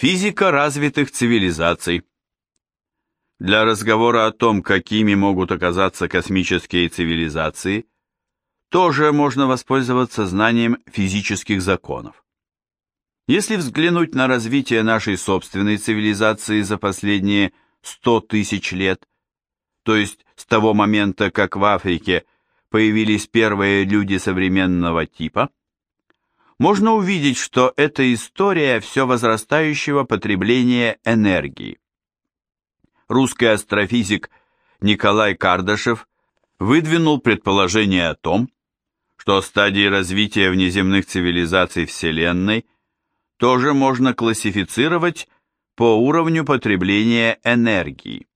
Физика развитых цивилизаций. Для разговора о том, какими могут оказаться космические цивилизации, тоже можно воспользоваться знанием физических законов. Если взглянуть на развитие нашей собственной цивилизации за последние 100 тысяч лет, то есть с того момента, как в Африке появились первые люди современного типа, можно увидеть, что это история все возрастающего потребления энергии. Русский астрофизик Николай Кардашев выдвинул предположение о том, что стадии развития внеземных цивилизаций Вселенной тоже можно классифицировать по уровню потребления энергии.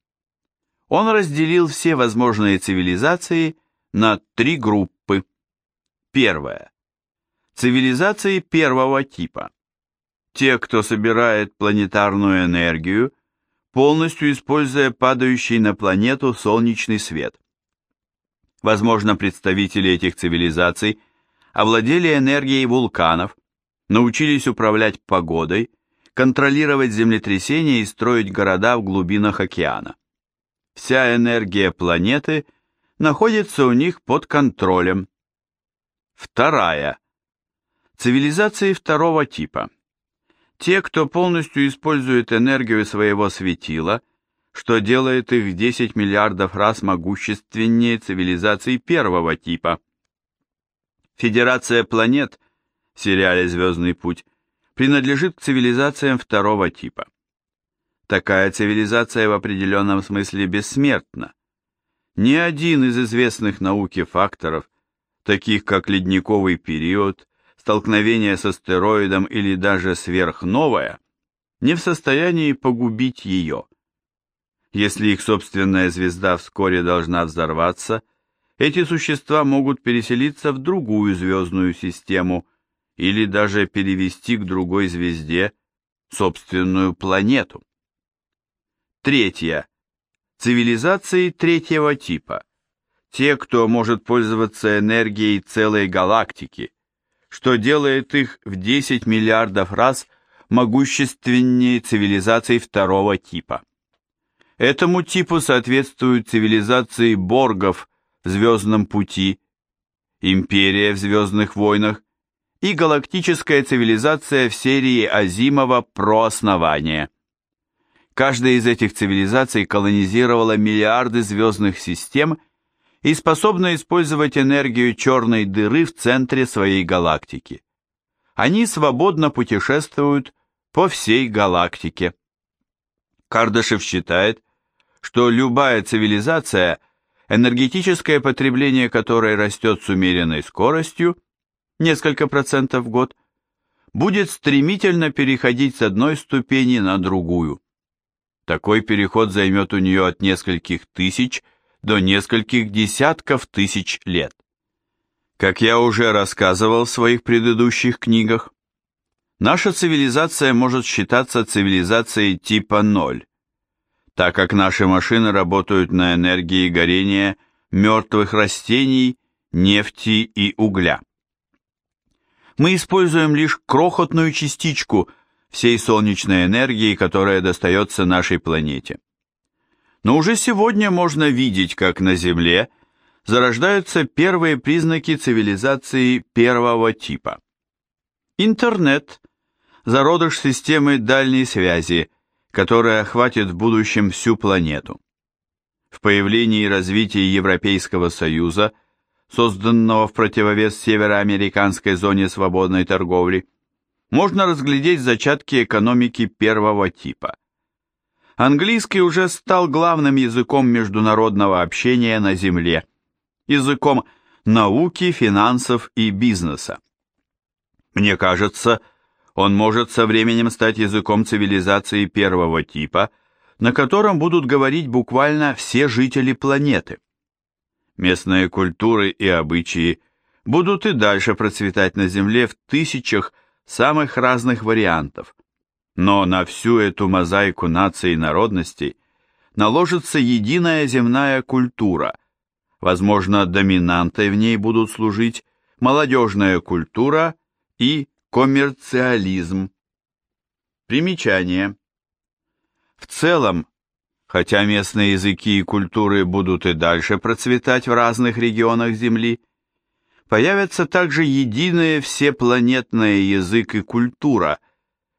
Он разделил все возможные цивилизации на три группы. Первая. Цивилизации первого типа. Те, кто собирает планетарную энергию, полностью используя падающий на планету солнечный свет. Возможно, представители этих цивилизаций овладели энергией вулканов, научились управлять погодой, контролировать землетрясения и строить города в глубинах океана. Вся энергия планеты находится у них под контролем. Вторая. Цивилизации второго типа. Те, кто полностью использует энергию своего светила, что делает их в 10 миллиардов раз могущественнее цивилизаций первого типа. Федерация планет в сериале «Звездный путь» принадлежит к цивилизациям второго типа. Такая цивилизация в определенном смысле бессмертна. Ни один из известных науке факторов, таких как ледниковый период, столкновение с астероидом или даже сверхновая, не в состоянии погубить ее. Если их собственная звезда вскоре должна взорваться, эти существа могут переселиться в другую звездную систему или даже перевести к другой звезде собственную планету. Третье. Цивилизации третьего типа. Те, кто может пользоваться энергией целой галактики, что делает их в 10 миллиардов раз могущественнее цивилизаций второго типа. Этому типу соответствуют цивилизации Боргов в Звездном пути, Империя в Звездных войнах и галактическая цивилизация в серии Азимова «Про основание». Каждая из этих цивилизаций колонизировала миллиарды звездных систем и способна использовать энергию черной дыры в центре своей галактики. Они свободно путешествуют по всей галактике. Кардашев считает, что любая цивилизация, энергетическое потребление которой растет с умеренной скоростью, несколько процентов в год, будет стремительно переходить с одной ступени на другую. Такой переход займет у нее от нескольких тысяч до нескольких десятков тысяч лет. Как я уже рассказывал в своих предыдущих книгах, наша цивилизация может считаться цивилизацией типа 0, так как наши машины работают на энергии горения мертвых растений, нефти и угля. Мы используем лишь крохотную частичку всей солнечной энергии, которая достается нашей планете. Но уже сегодня можно видеть, как на Земле зарождаются первые признаки цивилизации первого типа. Интернет – зародыш системы дальней связи, которая охватит в будущем всю планету. В появлении и развитии Европейского Союза, созданного в противовес североамериканской зоне свободной торговли, можно разглядеть зачатки экономики первого типа. Английский уже стал главным языком международного общения на Земле, языком науки, финансов и бизнеса. Мне кажется, он может со временем стать языком цивилизации первого типа, на котором будут говорить буквально все жители планеты. Местные культуры и обычаи будут и дальше процветать на Земле в тысячах самых разных вариантов, но на всю эту мозаику наций и народностей наложится единая земная культура. Возможно, доминантой в ней будут служить молодежная культура и коммерциализм. Примечание. В целом, хотя местные языки и культуры будут и дальше процветать в разных регионах Земли, появятся также единые всепланетные язык и культура,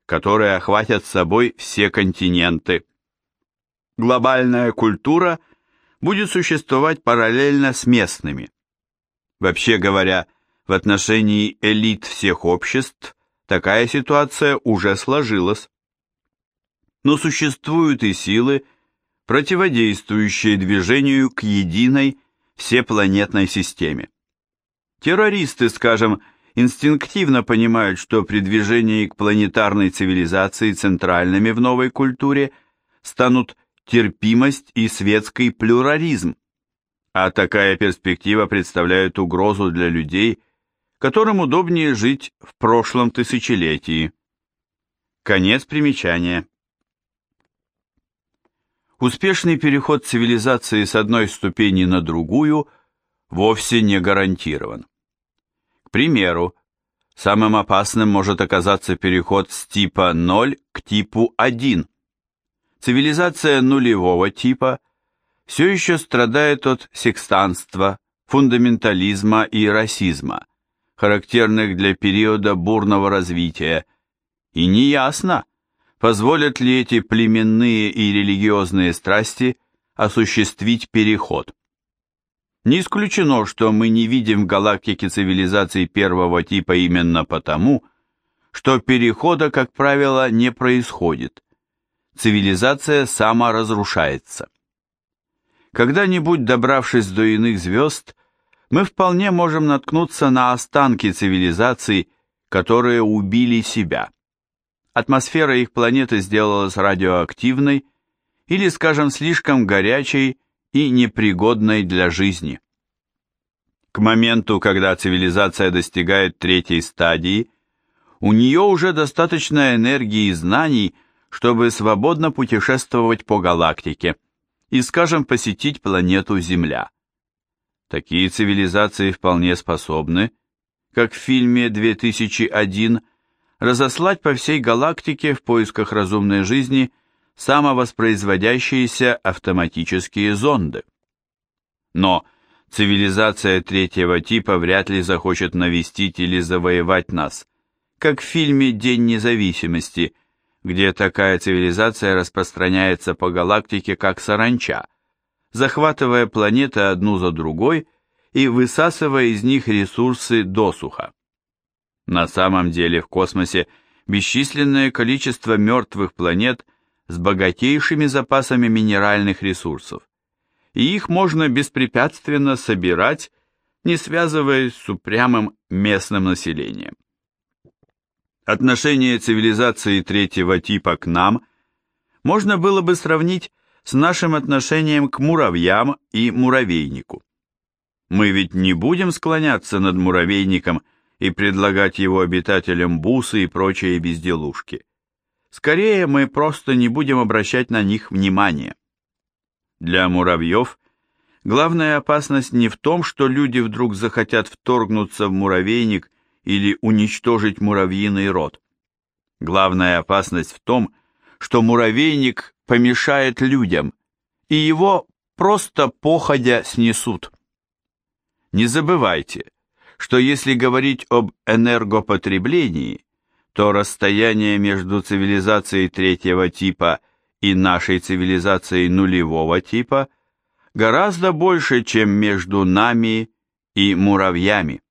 которые охватят собой все континенты. Глобальная культура будет существовать параллельно с местными. Вообще говоря, в отношении элит всех обществ такая ситуация уже сложилась. Но существуют и силы, противодействующие движению к единой всепланетной системе. Террористы, скажем, инстинктивно понимают, что при движении к планетарной цивилизации центральными в новой культуре станут терпимость и светский плюрализм, а такая перспектива представляет угрозу для людей, которым удобнее жить в прошлом тысячелетии. Конец примечания. Успешный переход цивилизации с одной ступени на другую вовсе не гарантирован примеру, самым опасным может оказаться переход с типа 0 к типу 1. Цивилизация нулевого типа все еще страдает от секстанства, фундаментализма и расизма, характерных для периода бурного развития, и неясно, позволят ли эти племенные и религиозные страсти осуществить переход. Не исключено, что мы не видим в галактике цивилизаций первого типа именно потому, что перехода, как правило, не происходит. Цивилизация саморазрушается. Когда-нибудь добравшись до иных звезд, мы вполне можем наткнуться на останки цивилизаций, которые убили себя. Атмосфера их планеты сделалась радиоактивной или, скажем, слишком горячей и непригодной для жизни. К моменту, когда цивилизация достигает третьей стадии, у нее уже достаточно энергии и знаний, чтобы свободно путешествовать по галактике и, скажем, посетить планету Земля. Такие цивилизации вполне способны, как в фильме 2001, разослать по всей галактике в поисках разумной жизни – самовоспроизводящиеся автоматические зонды. Но цивилизация третьего типа вряд ли захочет навестить или завоевать нас, как в фильме «День независимости», где такая цивилизация распространяется по галактике как саранча, захватывая планеты одну за другой и высасывая из них ресурсы досуха. На самом деле в космосе бесчисленное количество мертвых планет с богатейшими запасами минеральных ресурсов, и их можно беспрепятственно собирать, не связываясь с упрямым местным населением. Отношение цивилизации третьего типа к нам можно было бы сравнить с нашим отношением к муравьям и муравейнику. Мы ведь не будем склоняться над муравейником и предлагать его обитателям бусы и прочие безделушки. Скорее, мы просто не будем обращать на них внимания. Для муравьев главная опасность не в том, что люди вдруг захотят вторгнуться в муравейник или уничтожить муравьиный род. Главная опасность в том, что муравейник помешает людям, и его просто походя снесут. Не забывайте, что если говорить об энергопотреблении, то расстояние между цивилизацией третьего типа и нашей цивилизацией нулевого типа гораздо больше, чем между нами и муравьями.